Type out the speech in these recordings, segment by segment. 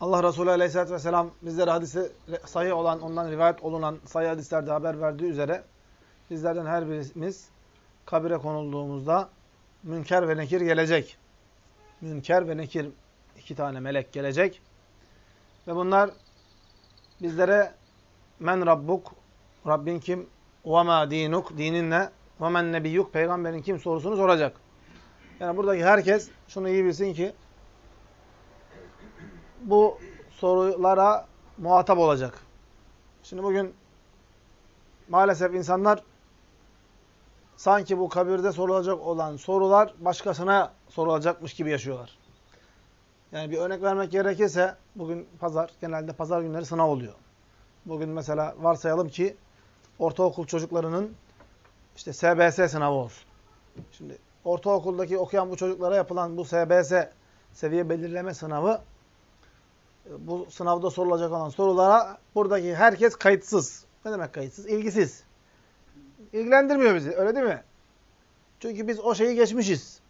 Allah Resulü Aleyhisselatü Vesselam bizlere hadisi sayı olan, ondan rivayet olunan sayı hadislerde haber verdiği üzere bizlerden her birimiz kabire konulduğumuzda münker ve nekir gelecek. Münker ve nekir iki tane melek gelecek. Ve bunlar bizlere men rabbuk, Rabbin kim, ve ma dinuk, dinin ne, ve men nebiyyuk, peygamberin kim sorusunu soracak. Yani buradaki herkes şunu iyi bilsin ki bu sorulara muhatap olacak. Şimdi bugün maalesef insanlar sanki bu kabirde sorulacak olan sorular başkasına sorulacakmış gibi yaşıyorlar. Yani bir örnek vermek gerekirse bugün pazar, genelde pazar günleri sınav oluyor. Bugün mesela varsayalım ki ortaokul çocuklarının işte SBS sınavı olsun. Şimdi ortaokuldaki okuyan bu çocuklara yapılan bu SBS seviye belirleme sınavı bu sınavda sorulacak olan sorulara buradaki herkes kayıtsız. Ne demek kayıtsız? İlgisiz. İlgilendirmiyor bizi. Öyle değil mi? Çünkü biz o şeyi geçmişiz.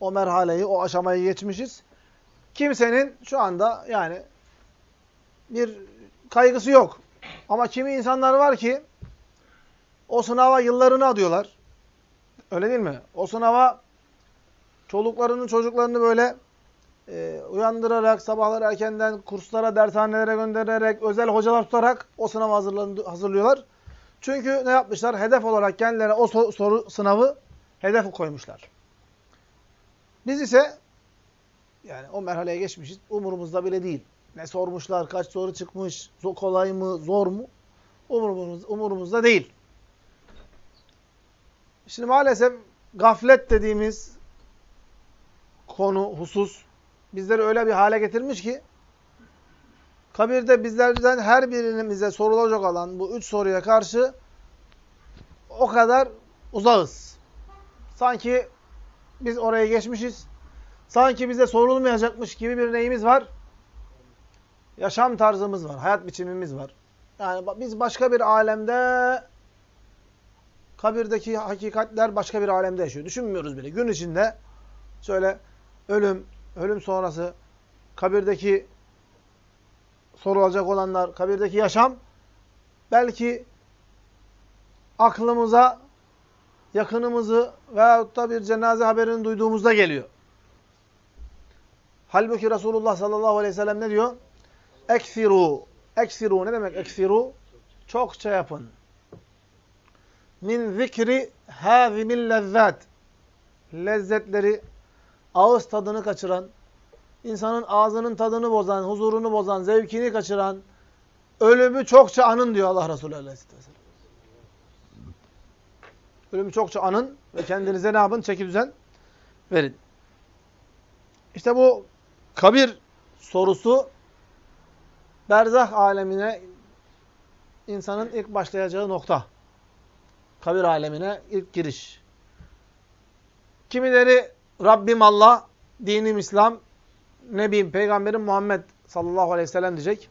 O merhaleyi, o aşamayı geçmişiz. Kimsenin şu anda yani bir kaygısı yok. Ama kimi insanlar var ki o sınava yıllarını adıyorlar. Öyle değil mi? O sınava çoluklarını, çocuklarını böyle e, uyandırarak, sabahları erkenden kurslara, dershanelere göndererek, özel hocalar tutarak o sınava hazırlıyorlar. Çünkü ne yapmışlar? Hedef olarak kendilerine o soru sınavı hedef koymuşlar. Biz ise yani o merhaleye geçmişiz. Umurumuzda bile değil. Ne sormuşlar, kaç soru çıkmış, kolay mı, zor mu? Umurumuz, umurumuzda değil. Şimdi maalesef gaflet dediğimiz konu, husus bizleri öyle bir hale getirmiş ki kabirde bizlerden her birimize sorulacak olan bu üç soruya karşı o kadar uzağız. Sanki biz oraya geçmişiz. Sanki bize sorulmayacakmış gibi bir neyimiz var? Yaşam tarzımız var, hayat biçimimiz var. Yani biz başka bir alemde kabirdeki hakikatler başka bir alemde yaşıyor. Düşünmüyoruz bile. Gün içinde şöyle ölüm, ölüm sonrası kabirdeki sorulacak olanlar, kabirdeki yaşam belki aklımıza yakınımızı veyahut da bir cenaze haberini duyduğumuzda geliyor. Halbuki Resulullah sallallahu aleyhi ve sellem ne diyor? Eksiru. Eksiru ne demek eksiru? Çokça yapın. Min zikri hâzimil lezzat. Lezzetleri, ağız tadını kaçıran, insanın ağzının tadını bozan, huzurunu bozan, zevkini kaçıran, ölümü çokça anın diyor Allah Resulü Aleyhisselatü Vesselam. Ölümü çokça anın ve kendinize ne yapın? Çeki düzen verin. İşte bu kabir sorusu berzah alemine insanın ilk başlayacağı nokta. Kabir alemine ilk giriş. Kimileri Rabbim Allah, dinim İslam, Nebim, Peygamberim Muhammed sallallahu aleyhi ve sellem diyecek.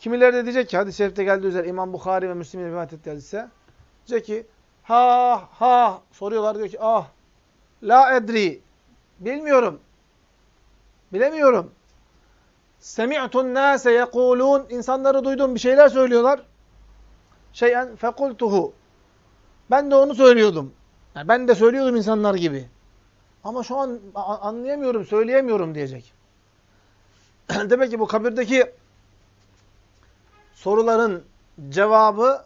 Kimileri de diyecek ki, hadis-i şerifte geldiği üzere İmam Bukhari ve Müslim'in rivayet ettiği hadise. Diyecek ki, ha ha soruyorlar diyor ki, ah la edri, bilmiyorum, bilemiyorum. Semi'tun nase yekulun, insanları duydum bir şeyler söylüyorlar. Şeyen fekultuhu. Ben de onu söylüyordum. Yani ben de söylüyordum insanlar gibi. Ama şu an anlayamıyorum, söyleyemiyorum diyecek. Demek ki bu kabirdeki soruların cevabı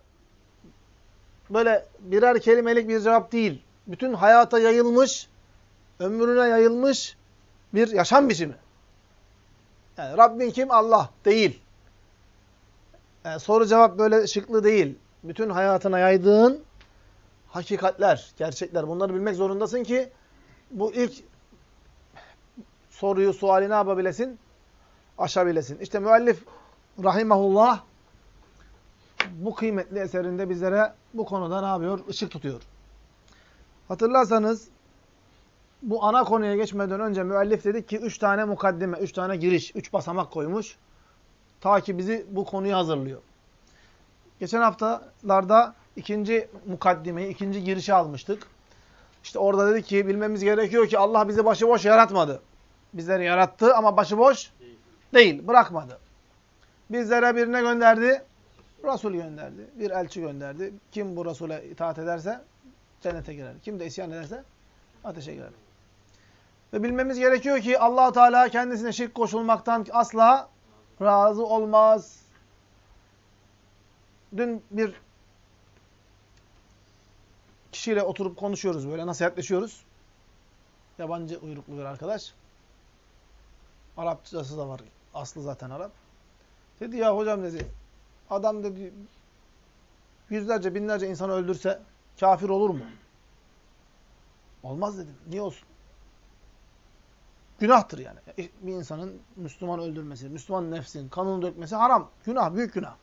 böyle birer kelimelik bir cevap değil. Bütün hayata yayılmış, ömrüne yayılmış bir yaşam biçimi. Yani Rabbin kim? Allah. Değil. Yani soru cevap böyle şıklı değil. Bütün hayatına yaydığın hakikatler, gerçekler. Bunları bilmek zorundasın ki bu ilk soruyu, suali ne yapabilesin? Aşabilesin. İşte müellif rahimahullah bu kıymetli eserinde bizlere bu konuda ne yapıyor? Işık tutuyor. Hatırlarsanız bu ana konuya geçmeden önce müellif dedik ki üç tane mukaddime, üç tane giriş, üç basamak koymuş. Ta ki bizi bu konuyu hazırlıyor. Geçen haftalarda ikinci mukaddimeyi, ikinci girişi almıştık. İşte orada dedi ki bilmemiz gerekiyor ki Allah bizi başıboş yaratmadı. Bizleri yarattı ama başıboş Değil, bırakmadı. Bizlere birine gönderdi, Resul gönderdi. Bir elçi gönderdi. Kim bu Resul'e itaat ederse cennete girer. Kim de isyan ederse ateşe girer. Ve bilmemiz gerekiyor ki allah Teala kendisine şirk koşulmaktan asla razı olmaz. Dün bir kişiyle oturup konuşuyoruz böyle, nasihatleşiyoruz. Yabancı uyruklu bir arkadaş. Arapçası da var. Aslı zaten Arap. Dedi ya hocam dedi, adam dedi yüzlerce, binlerce insan öldürse kafir olur mu? Olmaz dedim. Niye olsun? Günahtır yani. Bir insanın Müslüman öldürmesi, Müslüman nefsin kanını dökmesi haram. Günah, büyük günah.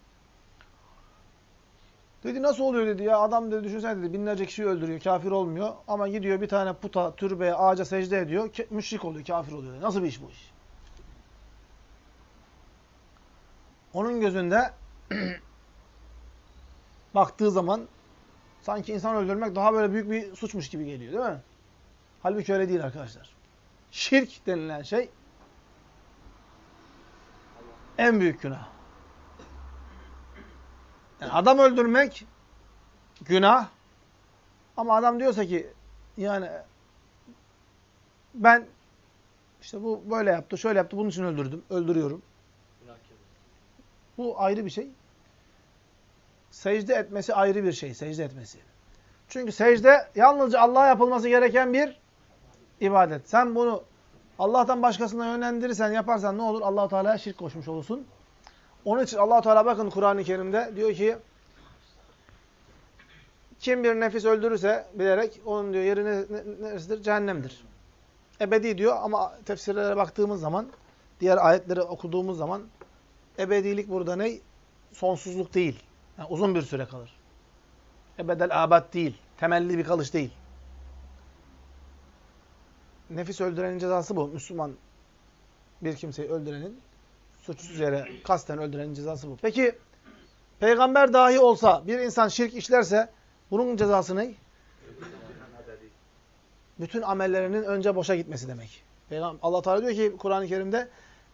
Dedi nasıl oluyor dedi ya. Adam dedi düşünsene dedi binlerce kişiyi öldürüyor. Kafir olmuyor. Ama gidiyor bir tane puta, türbeye, ağaca secde ediyor. Müşrik oluyor, kafir oluyor. Dedi. Nasıl bir iş bu iş? Onun gözünde baktığı zaman sanki insan öldürmek daha böyle büyük bir suçmuş gibi geliyor değil mi? Halbuki öyle değil arkadaşlar. Şirk denilen şey en büyük günah. Yani adam öldürmek günah ama adam diyorsa ki yani ben işte bu böyle yaptı, şöyle yaptı, bunun için öldürdüm, öldürüyorum. Bu ayrı bir şey. Secde etmesi ayrı bir şey, secde etmesi. Çünkü secde yalnızca Allah'a yapılması gereken bir ibadet. Sen bunu Allah'tan başkasına yönlendirirsen, yaparsan ne olur? allah Teala'ya şirk koşmuş olursun. Onun için allah Teala bakın Kur'an-ı Kerim'de diyor ki kim bir nefis öldürürse bilerek onun diyor yeri neresidir? Cehennemdir. Ebedi diyor ama tefsirlere baktığımız zaman, diğer ayetleri okuduğumuz zaman ebedilik burada ne? Sonsuzluk değil. Yani uzun bir süre kalır. Ebedel abad değil. Temelli bir kalış değil. Nefis öldürenin cezası bu. Müslüman bir kimseyi öldürenin, suçsuz yere kasten öldürenin cezası bu. Peki, peygamber dahi olsa, bir insan şirk işlerse, bunun cezası ne? Bütün amellerinin önce boşa gitmesi demek. Peygamber, Allah Teala diyor ki Kur'an-ı Kerim'de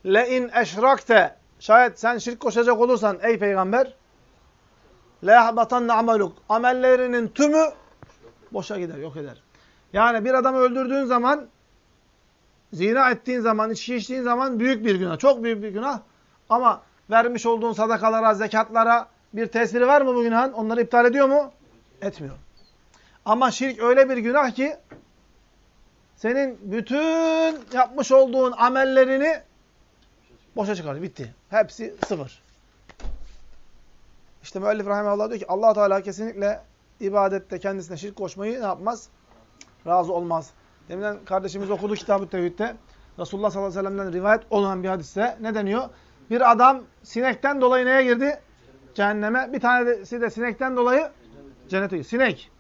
le in eşrakte şayet sen şirk koşacak olursan ey peygamber le ameluk amellerinin tümü boşa gider, yok eder. Yani bir adamı öldürdüğün zaman zina ettiğin zaman, içki içtiğin zaman büyük bir günah. Çok büyük bir günah. Ama vermiş olduğun sadakalara, zekatlara bir tesiri var mı bu günahın? Onları iptal ediyor mu? Etmiyor. Ama şirk öyle bir günah ki senin bütün yapmış olduğun amellerini boşa çıkarıyor. Bitti. Hepsi sıfır. İşte müellif rahimallah diyor ki allah Teala kesinlikle ibadette kendisine şirk koşmayı ne yapmaz? Razı olmaz. Deminden kardeşimiz okudu Kitab-ı Tevhid'de. Resulullah sallallahu aleyhi ve sellem'den rivayet olan bir hadiste ne deniyor? Bir adam sinekten dolayı neye girdi? Cehenneme. Bir tanesi de sinekten dolayı cennete girdi. Sinek.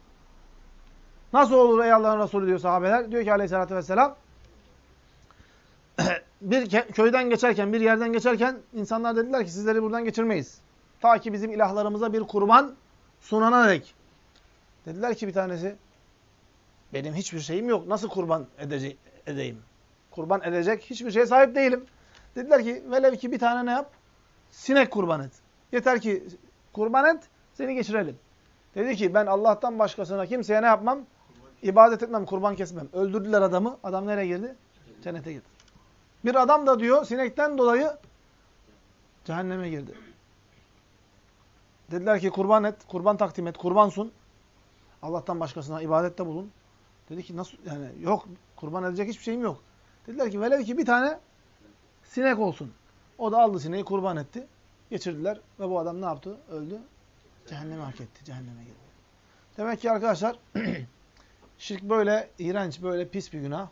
Nasıl olur ey Allah'ın Resulü diyor sahabeler. Diyor ki aleyhissalatü vesselam bir köyden geçerken, bir yerden geçerken insanlar dediler ki sizleri buradan geçirmeyiz. Ta ki bizim ilahlarımıza bir kurban sunana dek. Dediler ki bir tanesi benim hiçbir şeyim yok. Nasıl kurban edece edeyim? Kurban edecek hiçbir şeye sahip değilim. Dediler ki velev ki bir tane ne yap? Sinek kurban et. Yeter ki kurban et, seni geçirelim. Dedi ki ben Allah'tan başkasına kimseye ne yapmam? İbadet etmem, kurban kesmem. Öldürdüler adamı. Adam nereye girdi? Cennete girdi. Bir adam da diyor sinekten dolayı cehenneme girdi. Dediler ki kurban et, kurban takdim et, kurban sun. Allah'tan başkasına ibadette bulun. Dedi ki nasıl yani yok kurban edecek hiçbir şeyim yok. Dediler ki velev ki bir tane sinek olsun. O da aldı sineği kurban etti. Geçirdiler ve bu adam ne yaptı? Öldü. Cehenneme hak etti. Cehenneme girdi. Demek ki arkadaşlar şirk böyle iğrenç, böyle pis bir günah.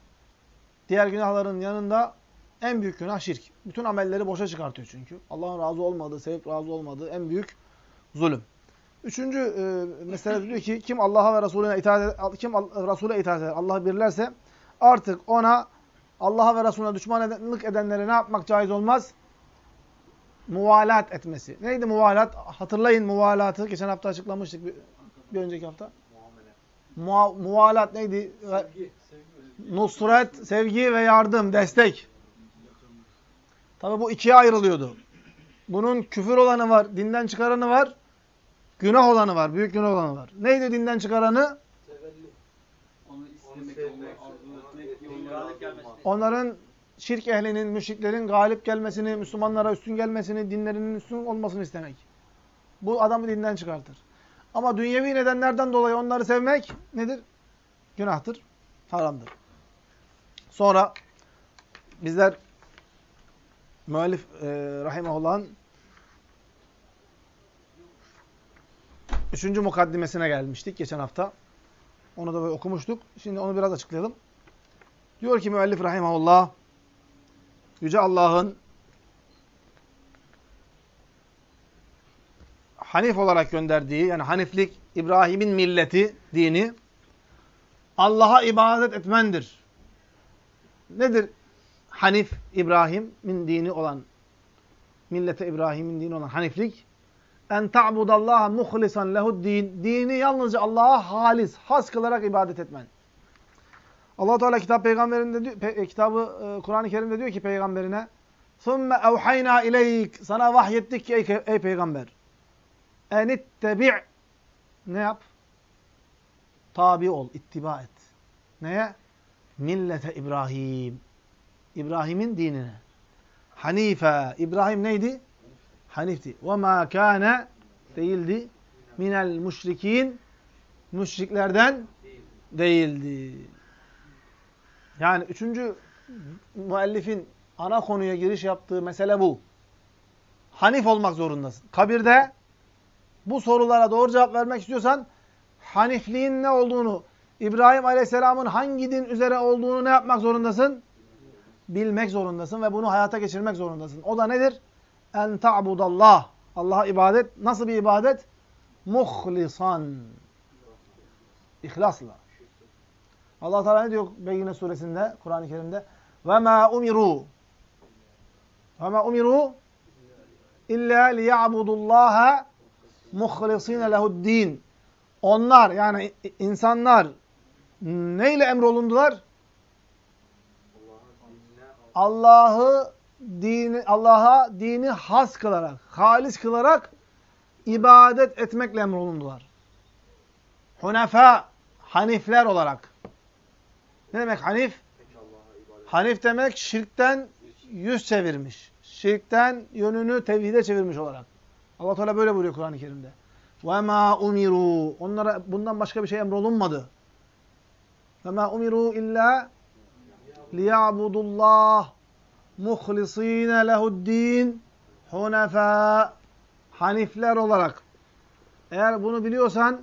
Diğer günahların yanında en büyük günah şirk. Bütün amelleri boşa çıkartıyor çünkü. Allah'ın razı olmadığı, sevip razı olmadığı en büyük zulüm. Üçüncü e, mesele diyor ki kim Allah'a ve Resulüne itaat eder, kim Resul'e itaat eder, Allah'ı birlerse artık ona Allah'a ve Resulüne düşmanlık edenlere ne yapmak caiz olmaz? Muvalat etmesi. Neydi muvalat? Hatırlayın muvalatı. Geçen hafta açıklamıştık bir, bir önceki hafta. Muha, muvalat neydi? Sevgi, sevgi. Nusret, sevgi ve yardım, destek. Tabi bu ikiye ayrılıyordu. Bunun küfür olanı var, dinden çıkaranı var, günah olanı var, büyük günah olanı var. Neydi dinden çıkaranı? Onların şirk ehlinin, müşriklerin galip gelmesini, Müslümanlara üstün gelmesini, dinlerinin üstün olmasını istemek. Bu adamı dinden çıkartır. Ama dünyevi nedenlerden dolayı onları sevmek nedir? Günahtır, haramdır. Sonra bizler müellif e, rahimahullah'ın üçüncü mukaddimesine gelmiştik geçen hafta. Onu da böyle okumuştuk. Şimdi onu biraz açıklayalım. Diyor ki müellif rahimahullah Yüce Allah'ın Hanif olarak gönderdiği yani Haniflik İbrahim'in milleti, dini Allah'a ibadet etmendir. Nedir Hanif İbrahim'in dini olan millete İbrahim'in dini olan Haniflik? En ta'budallaha muhlisan lehud din. Dini yalnızca Allah'a halis, has kılarak ibadet etmen. Allah Teala kitap peygamberinde pe, kitabı e, Kur'an-ı Kerim'de diyor ki peygamberine "Thumme evhayna ileyk" Sana vahyettik ki ey, ey peygamber. Enittebi' Ne yap? Tabi ol, ittiba et. Neye? Millete İbrahim. İbrahim'in dinine. Hanife. İbrahim neydi? Hanifti. Ve ma kana değildi. Minel müşrikin. Müşriklerden değildi. Yani üçüncü müellifin ana konuya giriş yaptığı mesele bu. Hanif olmak zorundasın. Kabirde bu sorulara doğru cevap vermek istiyorsan Hanifliğin ne olduğunu, İbrahim Aleyhisselam'ın hangi din üzere olduğunu ne yapmak zorundasın? Bilmek zorundasın ve bunu hayata geçirmek zorundasın. O da nedir? En ta'budallah. Allah'a ibadet. Nasıl bir ibadet? Muhlisan. İhlasla. Allah Teala ne diyor Beyyine suresinde, Kur'an-ı Kerim'de? Ve ma umiru. Ve ma umiru illa liya'budullaha muhlisine lehu'd-din. Onlar yani insanlar neyle emrolundular? Allah'ı dini Allah'a dini has kılarak, halis kılarak ibadet etmekle emrolundular. Hunefa, hanifler olarak. Ne demek hanif? Hanif demek şirkten yüz çevirmiş. Şirkten yönünü tevhide çevirmiş olarak. Allah Teala böyle buyuruyor Kur'an-ı Kerim'de. Ve ma umiru. Onlara bundan başka bir şey emrolunmadı. Ve ma umiru illa liya'budullah muhlisine lehu'd-din hunefa. Hanifler olarak. Eğer bunu biliyorsan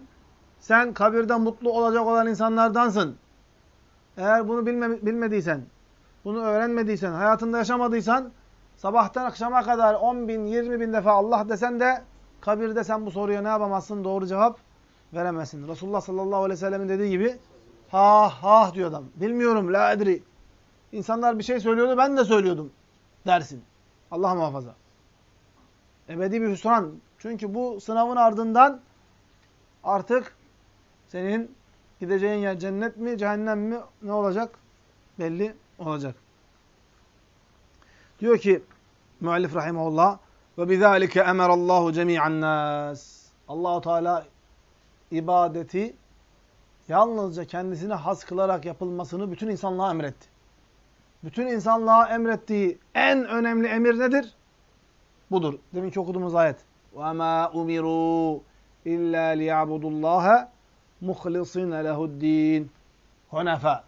sen kabirde mutlu olacak olan insanlardansın. Eğer bunu bilme, bilmediysen, bunu öğrenmediysen, hayatında yaşamadıysan, sabahtan akşama kadar 10 bin, 20 bin defa Allah desen de kabirde sen bu soruya ne yapamazsın? Doğru cevap veremezsin. Resulullah sallallahu aleyhi ve sellemin dediği gibi ha ha diyor adam. Bilmiyorum la edri. İnsanlar bir şey söylüyordu ben de söylüyordum dersin. Allah muhafaza. Ebedi bir hüsran. Çünkü bu sınavın ardından artık senin gideceğin yer cennet mi, cehennem mi ne olacak? Belli olacak. Diyor ki müellif rahimehullah ve bizalike emerallahu cemi'an nas. Allahu Teala ibadeti yalnızca kendisine has kılarak yapılmasını bütün insanlığa emretti Bütün insanlığa emrettiği en önemli emir nedir? Budur. Deminki okuduğumuz ayet. وَمَا اُمِرُوا اِلَّا لِيَعْبُدُ اللّٰهَ مُخْلِصِينَ لَهُ الدِّينَ Hunefa.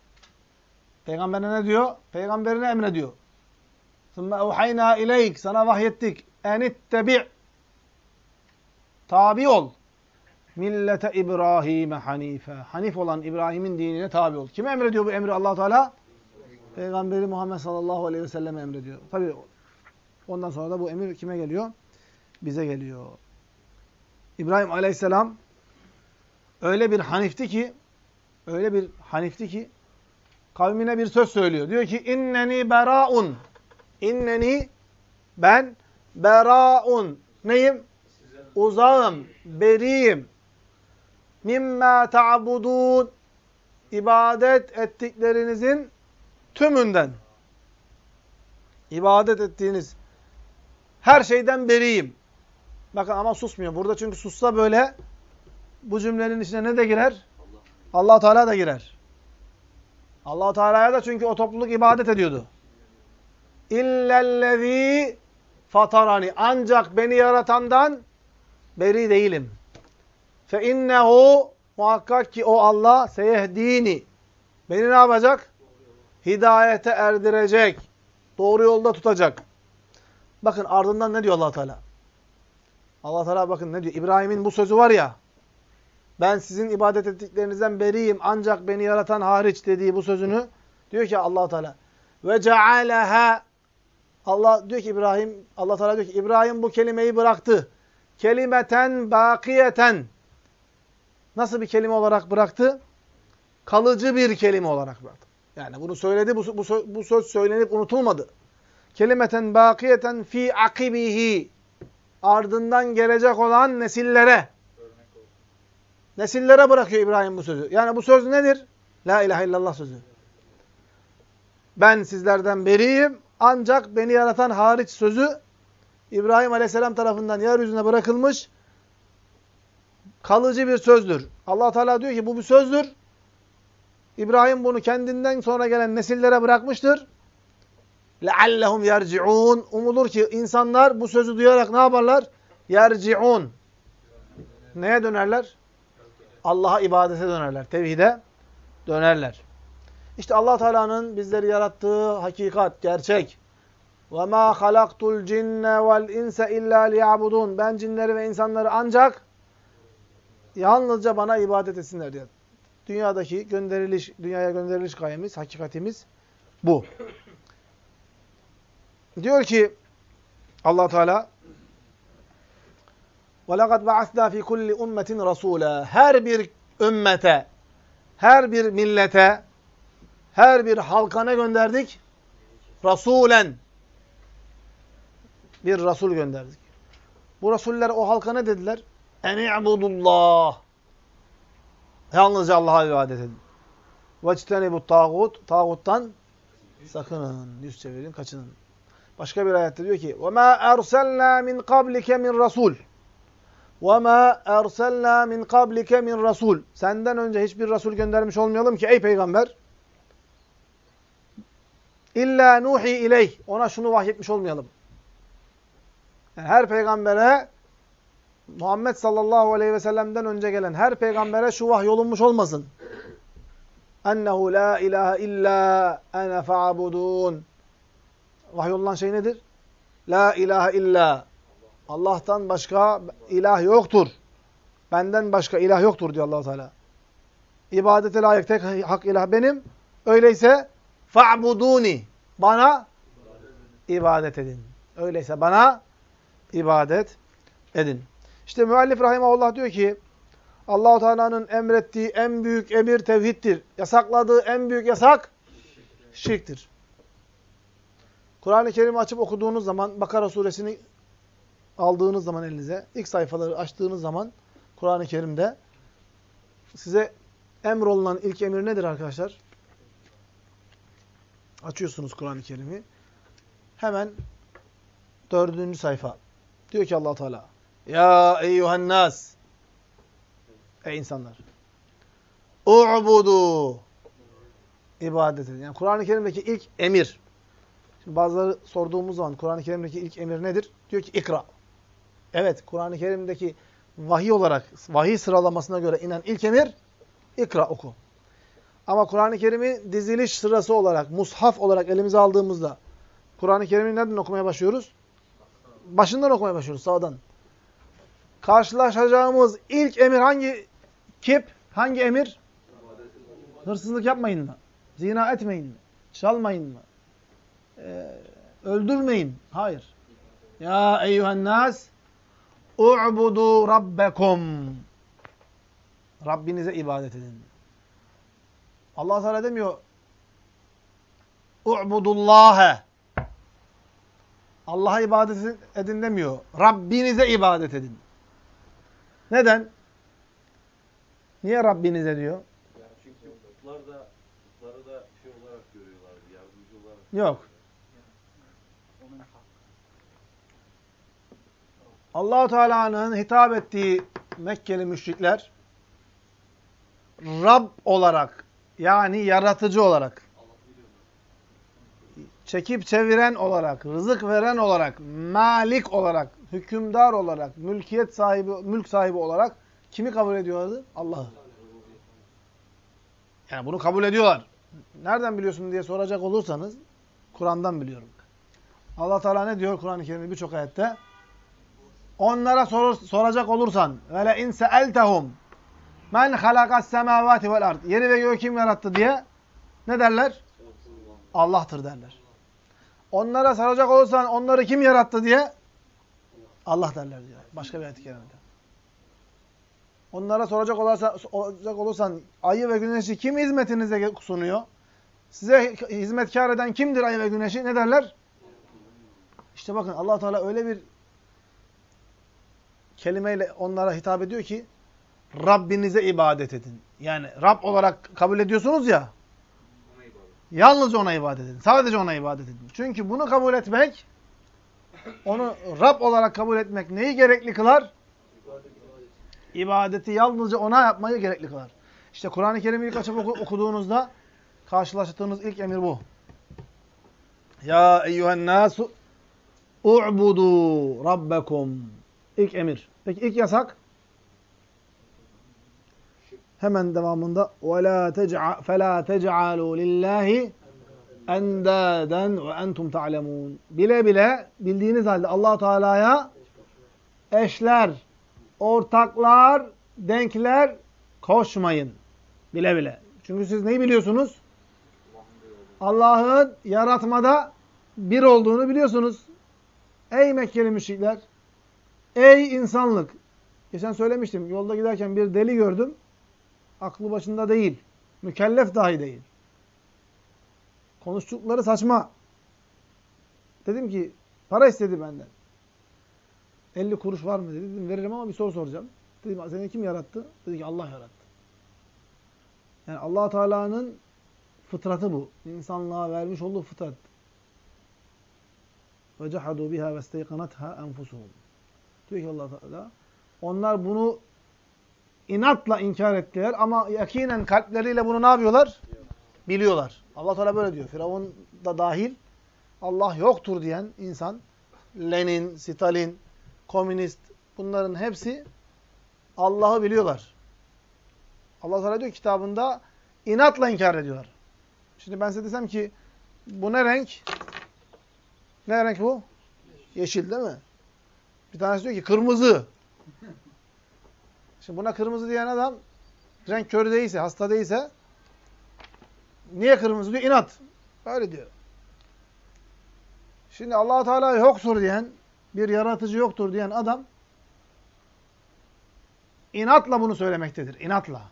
Peygamberine ne diyor? Peygamberine emrediyor. ثُمَّ اَوْحَيْنَا اِلَيْكَ Sana vahyettik. اَنِتَّبِعْ Tabi ol. Millete İbrahim'e hanife. Hanif olan İbrahim'in dinine tabi ol. Kime emrediyor bu emri allah Teala? Peygamberi Muhammed sallallahu aleyhi ve selleme emrediyor. Tabi ondan sonra da bu emir kime geliyor? Bize geliyor. İbrahim aleyhisselam öyle bir hanifti ki öyle bir hanifti ki kavmine bir söz söylüyor. Diyor ki inneni beraun. İnneni ben beraun. Neyim? Uzağım, beriyim. Mimma ta'budun. İbadet ettiklerinizin tümünden. İbadet ettiğiniz Her şeyden beriyim. Bakın ama susmuyor. Burada çünkü sussa böyle bu cümlenin içine ne de girer? allah Teala da girer. allah Teala'ya da çünkü o topluluk ibadet ediyordu. İllellezî fatarani. Ancak beni yaratandan beri değilim. Fe innehu muhakkak ki o Allah seyehdini. Beni ne yapacak? Hidayete erdirecek. Doğru yolda tutacak. Bakın ardından ne diyor allah Teala? allah Teala bakın ne diyor? İbrahim'in bu sözü var ya. Ben sizin ibadet ettiklerinizden beriyim ancak beni yaratan hariç dediği bu sözünü diyor ki allah Teala ve cealeha Allah diyor ki İbrahim Allah Teala diyor ki İbrahim bu kelimeyi bıraktı. Kelimeten bakiyeten nasıl bir kelime olarak bıraktı? Kalıcı bir kelime olarak bıraktı. Yani bunu söyledi, bu, bu, bu söz söylenip unutulmadı. Kelimeten bakiyeten fi akibihi ardından gelecek olan nesillere nesillere bırakıyor İbrahim bu sözü. Yani bu söz nedir? La ilahe illallah sözü. Ben sizlerden beriyim ancak beni yaratan hariç sözü İbrahim Aleyhisselam tarafından yeryüzüne bırakılmış kalıcı bir sözdür. allah Teala diyor ki bu bir sözdür. İbrahim bunu kendinden sonra gelen nesillere bırakmıştır. لَعَلَّهُمْ يَرْجِعُونَ Umulur ki insanlar bu sözü duyarak ne yaparlar? يَرْجِعُونَ Neye dönerler? Allah'a ibadete dönerler. Tevhide dönerler. İşte allah Teala'nın bizleri yarattığı hakikat, gerçek. وَمَا خَلَقْتُ الْجِنَّ وَالْاِنْسَ اِلَّا لِيَعْبُدُونَ Ben cinleri ve insanları ancak yalnızca bana ibadet etsinler diyor. Dünyadaki gönderiliş, dünyaya gönderiliş gayemiz, hakikatimiz bu. Diyor ki allah Teala وَلَقَدْ بَعَثْنَا فِي كُلِّ اُمَّةٍ رَسُولًا Her bir ümmete, her bir millete, her bir halka ne gönderdik? Rasulen. Bir Rasul gönderdik. Bu Rasuller o halka ne dediler? اَنِعْبُدُ Yalnızca Allah'a ibadet edin. bu tağut. Tağuttan sakının. Yüz çevirin, kaçının. Başka bir ayette diyor ki وَمَا أَرْسَلْنَا مِنْ قَبْلِكَ مِنْ رَسُولٍ وَمَا أَرْسَلْنَا مِنْ قَبْلِكَ مِنْ رَسُولٍ Senden önce hiçbir Resul göndermiş olmayalım ki ey peygamber İlla nuhi ileyh. Ona şunu vahyetmiş olmayalım. Yani her peygambere Muhammed sallallahu aleyhi ve sellem'den önce gelen her peygambere şu vahyolunmuş olmasın. Ennehu la ilahe illa ene fa'budun. Vahyolunan şey nedir? La ilahe illa. Allah'tan başka ilah yoktur. Benden başka ilah yoktur diyor allah Teala. İbadete layık tek hak ilah benim. Öyleyse fa'buduni. Bana ibadet edin. Öyleyse bana ibadet edin. İşte müellif rahimahullah diyor ki Allahu Teala'nın emrettiği en büyük emir tevhiddir. Yasakladığı en büyük yasak şirktir. Kur'an-ı Kerim'i açıp okuduğunuz zaman Bakara suresini aldığınız zaman elinize ilk sayfaları açtığınız zaman Kur'an-ı Kerim'de size emrolunan ilk emir nedir arkadaşlar? Açıyorsunuz Kur'an-ı Kerim'i. Hemen dördüncü sayfa. Diyor ki allah Teala Ya eyyuhen nas Ey insanlar U'budu ibadet edin. Yani Kur'an-ı Kerim'deki ilk emir. Şimdi bazıları sorduğumuz zaman Kur'an-ı Kerim'deki ilk emir nedir? Diyor ki ikra. Evet Kur'an-ı Kerim'deki vahiy olarak, vahiy sıralamasına göre inen ilk emir ikra oku. Ama Kur'an-ı Kerim'i diziliş sırası olarak, mushaf olarak elimize aldığımızda Kur'an-ı Kerim'i nereden okumaya başlıyoruz? Başından okumaya başlıyoruz, sağdan. Karşılaşacağımız ilk emir hangi kip, hangi emir? Hırsızlık yapmayın mı? Zina etmeyin mi? Çalmayın mı? Ee, öldürmeyin. Hayır. Ya eyyühen nas u'budu rabbekum. Rabbinize ibadet edin. Allah Teala demiyor U'budullâhe Allah'a ibadet edin demiyor. Rabbinize ibadet edin. Neden? Niye Rabbinize diyor? Yani çünkü putlar da putları da şey olarak görüyorlar, yardımcı olarak. Yok. Allahu Teala'nın hitap ettiği Mekkeli müşrikler Rab olarak yani yaratıcı olarak çekip çeviren olarak, rızık veren olarak, malik olarak, hükümdar olarak, mülkiyet sahibi, mülk sahibi olarak kimi kabul ediyorlardı? Allah'ı. Yani bunu kabul ediyorlar. Nereden biliyorsun diye soracak olursanız Kur'an'dan biliyorum. Allah Teala ne diyor Kur'an-ı Kerim'de birçok ayette? Onlara sor, soracak olursan ve le in seeltehum men halakas semavati vel ard. Yeri ve göğü kim yarattı diye ne derler? Allah'tır derler. Onlara soracak olursan onları kim yarattı diye Allah derler diyor. Başka bir ayet-i kerimede. Onlara soracak olursan, olacak olursan ayı ve güneşi kim hizmetinize sunuyor? Size hizmetkar eden kimdir ayı ve güneşi? Ne derler? İşte bakın allah Teala öyle bir kelimeyle onlara hitap ediyor ki Rabbinize ibadet edin. Yani Rab olarak kabul ediyorsunuz ya yalnızca ona ibadet edin. Sadece ona ibadet edin. Çünkü bunu kabul etmek onu Rab olarak kabul etmek neyi gerekli kılar? İbadeti yalnızca ona yapmayı gerekli kılar. İşte Kur'an-ı Kerim'i ilk açıp okuduğunuzda karşılaştığınız ilk emir bu. Ya eyyühen nasu u'budu rabbekum. İlk emir. Peki ilk yasak? Hemen devamında وَلَا تَجْعَ فَلَا تَجْعَلُوا لِلّٰهِ endâden ve entum ta'lemûn. Bile bile bildiğiniz halde allah Teala'ya eşler, ortaklar, denkler koşmayın. Bile bile. Çünkü siz neyi biliyorsunuz? Allah'ın yaratmada bir olduğunu biliyorsunuz. Ey Mekkeli müşrikler! Ey insanlık! Geçen söylemiştim. Yolda giderken bir deli gördüm. Aklı başında değil. Mükellef dahi değil. Konuştukları saçma. Dedim ki para istedi benden. 50 kuruş var mı dedi. Dedim veririm ama bir soru soracağım. Dedim seni kim yarattı? Dedi ki Allah yarattı. Yani allah Teala'nın fıtratı bu. İnsanlığa vermiş olduğu fıtrat. وَجَحَدُوا بِهَا وَاسْتَيْقَنَتْهَا أَنْفُسُهُمْ Diyor ki allah Teala. Onlar bunu inatla inkar ettiler ama yakinen kalpleriyle bunu ne yapıyorlar? Biliyorlar. Allah Teala böyle diyor. Firavun da dahil Allah yoktur diyen insan Lenin, Stalin, komünist bunların hepsi Allah'ı biliyorlar. Allah Teala diyor kitabında inatla inkar ediyorlar. Şimdi ben size desem ki bu ne renk? Ne renk bu? Yeşil değil mi? Bir tanesi diyor ki kırmızı. Şimdi buna kırmızı diyen adam renk körü değilse, hasta değilse niye kırmızı diyor? İnat. Böyle diyor. Şimdi allah Teala yoktur diyen, bir yaratıcı yoktur diyen adam inatla bunu söylemektedir. İnatla.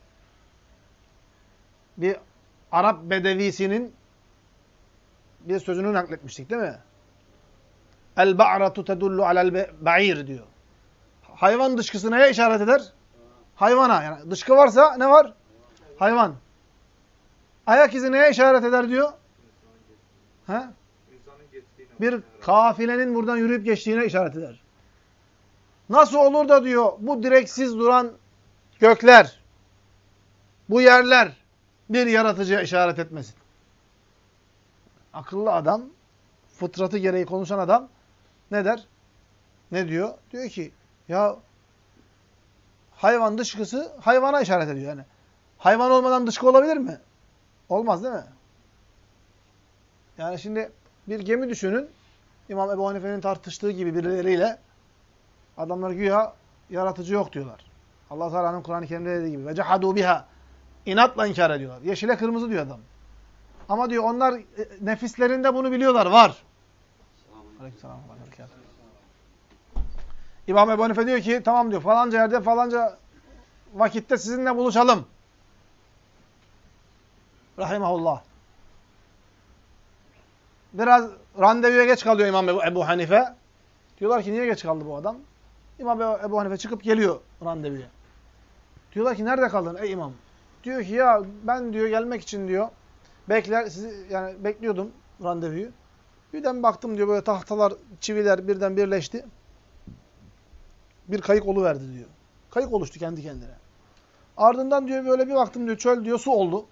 Bir Arap bedevisinin bir sözünü nakletmiştik değil mi? El ba'ratu tedullu alel ba'ir diyor. Hayvan dışkısı neye işaret eder? Hayvana. Yani dışkı varsa ne var? Hayvan. Ayak izi neye işaret eder diyor? He? Bir kafilenin buradan yürüyüp geçtiğine işaret eder. Nasıl olur da diyor bu direksiz duran gökler, bu yerler bir yaratıcıya işaret etmesin. Akıllı adam, fıtratı gereği konuşan adam ne der? Ne diyor? Diyor ki ya hayvan dışkısı hayvana işaret ediyor yani. Hayvan olmadan dışkı olabilir mi? Olmaz değil mi? Yani şimdi bir gemi düşünün. İmam Ebu Hanife'nin tartıştığı gibi birileriyle adamlar güya yaratıcı yok diyorlar. Allah Teala'nın Kur'an-ı Kerim'de dediği gibi ve cehadu biha inatla inkar ediyorlar. Yeşile kırmızı diyor adam. Ama diyor onlar e, nefislerinde bunu biliyorlar. Var. Aleykümselam. İmam Ebu Hanife diyor ki tamam diyor falanca yerde falanca vakitte sizinle buluşalım. Rahimahullah. Biraz randevuya geç kalıyor İmam Ebu, Ebu Hanife. Diyorlar ki niye geç kaldı bu adam? İmam Ebu, Ebu Hanife çıkıp geliyor randevuya. Diyorlar ki nerede kaldın ey imam? Diyor ki ya ben diyor gelmek için diyor bekler sizi yani bekliyordum randevuyu. Birden baktım diyor böyle tahtalar, çiviler birden birleşti. bir kayık oluverdi diyor. Kayık oluştu kendi kendine. Ardından diyor böyle bir baktım diyor çöl diyor su oldu.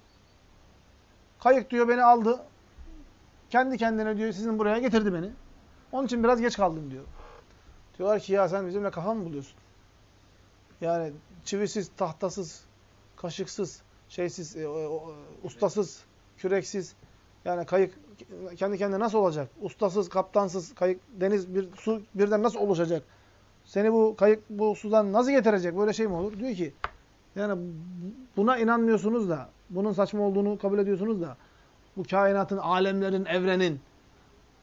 Kayık diyor beni aldı. Kendi kendine diyor sizin buraya getirdi beni. Onun için biraz geç kaldım diyor. Diyorlar ki ya sen bizimle kafa mı buluyorsun? Yani çivisiz, tahtasız, kaşıksız, şeysiz, e, o- ustasız, küreksiz. Yani kayık kendi kendine nasıl olacak? Ustasız, kaptansız kayık, deniz, bir su birden nasıl oluşacak? Seni bu kayık bu sudan nasıl getirecek? Böyle şey mi olur? Diyor ki yani buna inanmıyorsunuz da, bunun saçma olduğunu kabul ediyorsunuz da bu kainatın, alemlerin, evrenin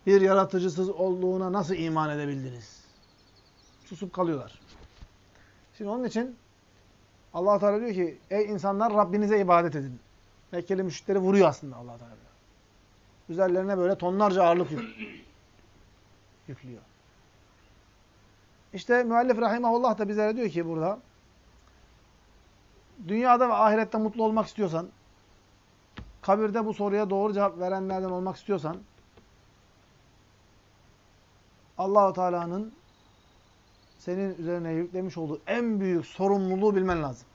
bir yaratıcısız olduğuna nasıl iman edebildiniz? Susup kalıyorlar. Şimdi onun için allah Teala diyor ki ey insanlar Rabbinize ibadet edin. Mekkeli müşrikleri vuruyor aslında allah Teala. Üzerlerine böyle tonlarca ağırlık yük- yüklüyor. İşte müellif rahimahullah da bizlere diyor ki burada dünyada ve ahirette mutlu olmak istiyorsan kabirde bu soruya doğru cevap verenlerden olmak istiyorsan Allahu Teala'nın senin üzerine yüklemiş olduğu en büyük sorumluluğu bilmen lazım.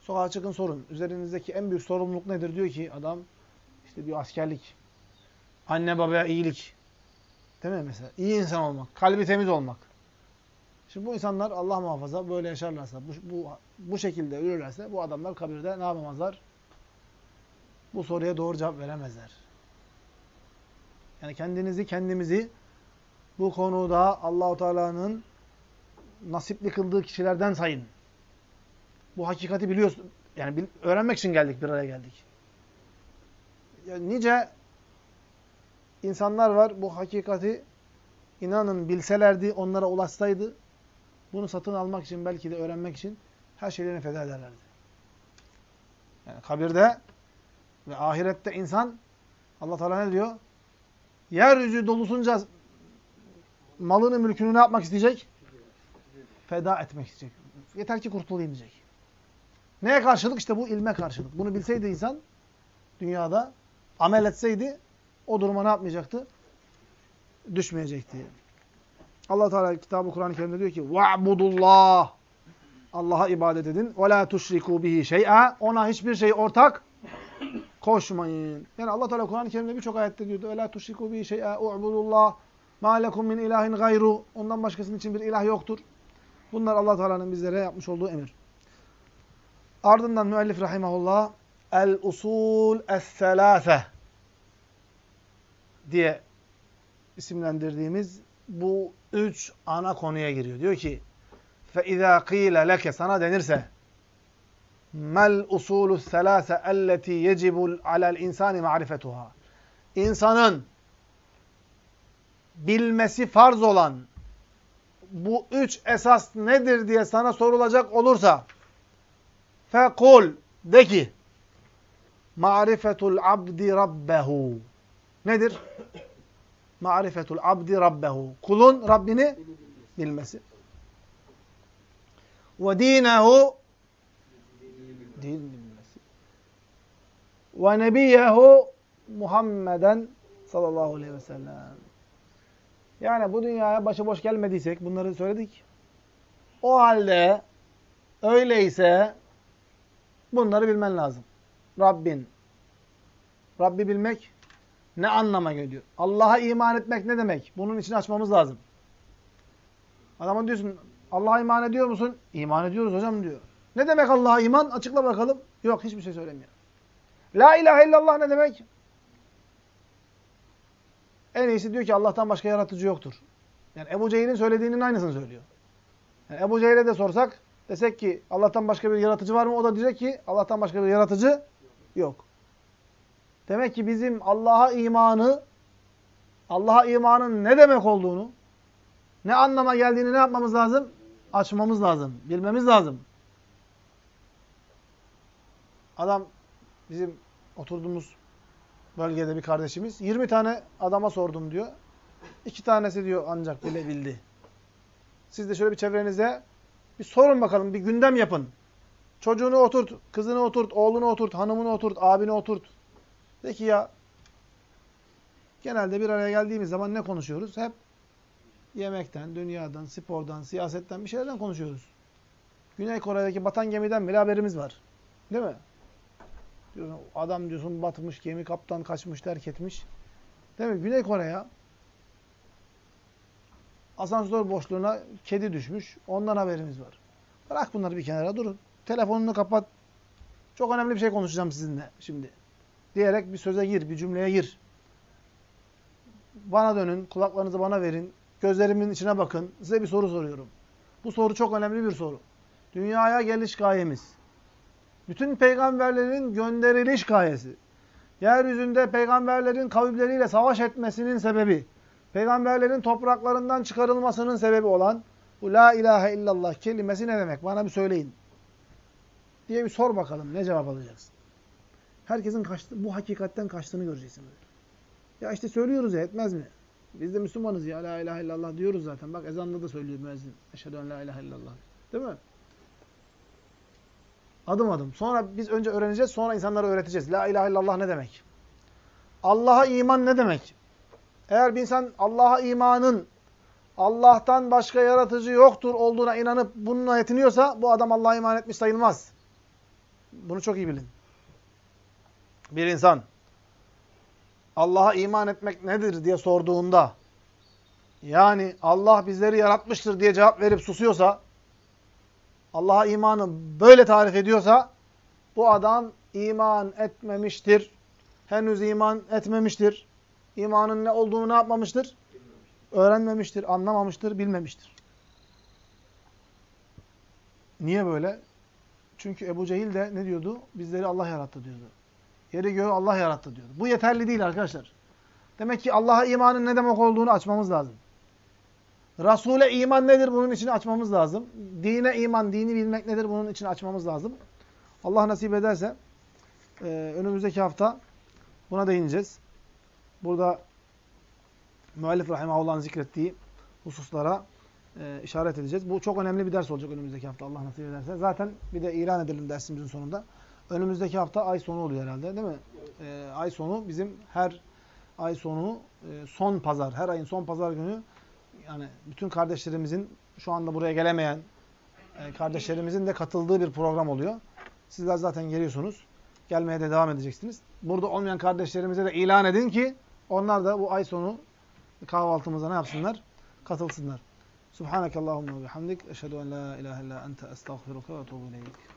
Sokağa çıkın sorun. Üzerinizdeki en büyük sorumluluk nedir? Diyor ki adam işte diyor askerlik. Anne babaya iyilik. Değil mi mesela? İyi insan olmak. Kalbi temiz olmak. Şimdi bu insanlar Allah muhafaza böyle yaşarlarsa, bu, bu, bu şekilde ölürlerse bu adamlar kabirde ne yapamazlar? Bu soruya doğru cevap veremezler. Yani kendinizi, kendimizi bu konuda Allahu Teala'nın nasipli kıldığı kişilerden sayın. Bu hakikati biliyorsun. Yani bil, öğrenmek için geldik, bir araya geldik. Yani nice insanlar var bu hakikati inanın bilselerdi, onlara ulaşsaydı bunu satın almak için belki de öğrenmek için her şeylerini feda ederlerdi. Yani kabirde ve ahirette insan Allah Teala ne diyor? Yeryüzü dolusunca malını, mülkünü ne yapmak isteyecek? Feda etmek isteyecek. Yeter ki kurtulayım diyecek. Neye karşılık? İşte bu ilme karşılık. Bunu bilseydi insan dünyada amel etseydi o duruma ne yapmayacaktı? Düşmeyecekti. Allah Teala kitabı Kur'an-ı Kerim'de diyor ki: "Va'budullah." Allah'a ibadet edin. "Ve la tuşriku bihi şey'a." Ona hiçbir şey ortak koşmayın. Yani Allah Teala Kur'an-ı Kerim'de birçok ayette diyordu: "Ve la tuşriku bihi şey'a. U'budullah. Ma lekum min ilahin gayru." Ondan başkasının için bir ilah yoktur. Bunlar Allah Teala'nın bizlere yapmış olduğu emir. Ardından müellif rahimahullah el usul es-selase diye isimlendirdiğimiz bu üç ana konuya giriyor. Diyor ki فَاِذَا قِيلَ لَكَ Sana denirse mel usulü selase elleti yecibul alel insani marifetuha İnsanın bilmesi farz olan bu üç esas nedir diye sana sorulacak olursa fekul de ki marifetul abdi rabbehu nedir? Marifetul abdi rabbehu. Kulun Rabbini bilmesi. Ve dinehu din bilmesi. Ve nebiyyehu Muhammeden sallallahu aleyhi ve sellem. Yani bu dünyaya başıboş gelmediysek bunları söyledik. O halde öyleyse bunları bilmen lazım. Rabbin. Rabbi bilmek ne anlama geliyor? Allah'a iman etmek ne demek? Bunun için açmamız lazım. Adama diyorsun Allah'a iman ediyor musun? İman ediyoruz hocam diyor. Ne demek Allah'a iman? Açıkla bakalım. Yok hiçbir şey söylemiyor. La ilahe illallah ne demek? En iyisi diyor ki Allah'tan başka yaratıcı yoktur. Yani Ebu Cehil'in söylediğinin aynısını söylüyor. Yani Ebu Cehil'e de sorsak desek ki Allah'tan başka bir yaratıcı var mı? O da diyecek ki Allah'tan başka bir yaratıcı yok. Demek ki bizim Allah'a imanı, Allah'a imanın ne demek olduğunu, ne anlama geldiğini ne yapmamız lazım? Açmamız lazım, bilmemiz lazım. Adam bizim oturduğumuz bölgede bir kardeşimiz 20 tane adama sordum diyor. İki tanesi diyor ancak bilebildi. Siz de şöyle bir çevrenize bir sorun bakalım, bir gündem yapın. Çocuğunu oturt, kızını oturt, oğlunu oturt, hanımını oturt, abini oturt. De ki ya genelde bir araya geldiğimiz zaman ne konuşuyoruz? Hep yemekten, dünyadan, spordan, siyasetten bir şeylerden konuşuyoruz. Güney Kore'deki batan gemiden bile haberimiz var. Değil mi? Diyorsun, adam diyorsun batmış, gemi kaptan kaçmış, terk etmiş. Değil mi? Güney Kore ya. Asansör boşluğuna kedi düşmüş. Ondan haberimiz var. Bırak bunları bir kenara durun. Telefonunu kapat. Çok önemli bir şey konuşacağım sizinle şimdi. Diyerek bir söze gir, bir cümleye gir. Bana dönün, kulaklarınızı bana verin. Gözlerimin içine bakın. Size bir soru soruyorum. Bu soru çok önemli bir soru. Dünyaya geliş gayemiz. Bütün peygamberlerin gönderiliş gayesi. Yeryüzünde peygamberlerin kavimleriyle savaş etmesinin sebebi, peygamberlerin topraklarından çıkarılmasının sebebi olan bu la ilahe illallah kelimesi ne demek? Bana bir söyleyin. Diye bir sor bakalım. Ne cevap alacaksın? Herkesin kaçtı, bu hakikatten kaçtığını göreceksin. Böyle. Ya işte söylüyoruz ya etmez mi? Biz de Müslümanız ya la ilahe illallah diyoruz zaten. Bak ezanda da söylüyor müezzin. Eşhedü en la ilahe illallah. Değil mi? Adım adım. Sonra biz önce öğreneceğiz, sonra insanlara öğreteceğiz. La ilahe illallah ne demek? Allah'a iman ne demek? Eğer bir insan Allah'a imanın Allah'tan başka yaratıcı yoktur olduğuna inanıp bununla yetiniyorsa bu adam Allah'a iman etmiş sayılmaz. Bunu çok iyi bilin. Bir insan Allah'a iman etmek nedir diye sorduğunda yani Allah bizleri yaratmıştır diye cevap verip susuyorsa Allah'a imanı böyle tarif ediyorsa bu adam iman etmemiştir. Henüz iman etmemiştir. İmanın ne olduğunu ne yapmamıştır? Öğrenmemiştir, anlamamıştır, bilmemiştir. Niye böyle? Çünkü Ebu Cehil de ne diyordu? Bizleri Allah yarattı diyordu. Yeri göğü Allah yarattı diyordu. Bu yeterli değil arkadaşlar. Demek ki Allah'a imanın ne demek olduğunu açmamız lazım. Rasule iman nedir? Bunun için açmamız lazım. Dine iman, dini bilmek nedir? Bunun için açmamız lazım. Allah nasip ederse e, önümüzdeki hafta buna değineceğiz. Burada müellif rahimahullah'ın zikrettiği hususlara e, işaret edeceğiz. Bu çok önemli bir ders olacak önümüzdeki hafta Allah nasip ederse. Zaten bir de ilan edelim dersimizin sonunda. Önümüzdeki hafta ay sonu oluyor herhalde değil mi? E, ay sonu bizim her ay sonu e, son pazar, her ayın son pazar günü yani bütün kardeşlerimizin şu anda buraya gelemeyen e, kardeşlerimizin de katıldığı bir program oluyor. Sizler zaten geliyorsunuz. Gelmeye de devam edeceksiniz. Burada olmayan kardeşlerimize de ilan edin ki onlar da bu ay sonu kahvaltımıza ne yapsınlar? Katılsınlar. Subhanakallahumma ve bihamdik. Eşhedü en la ilahe illa ente estağfiruka ve etûbü ileyk.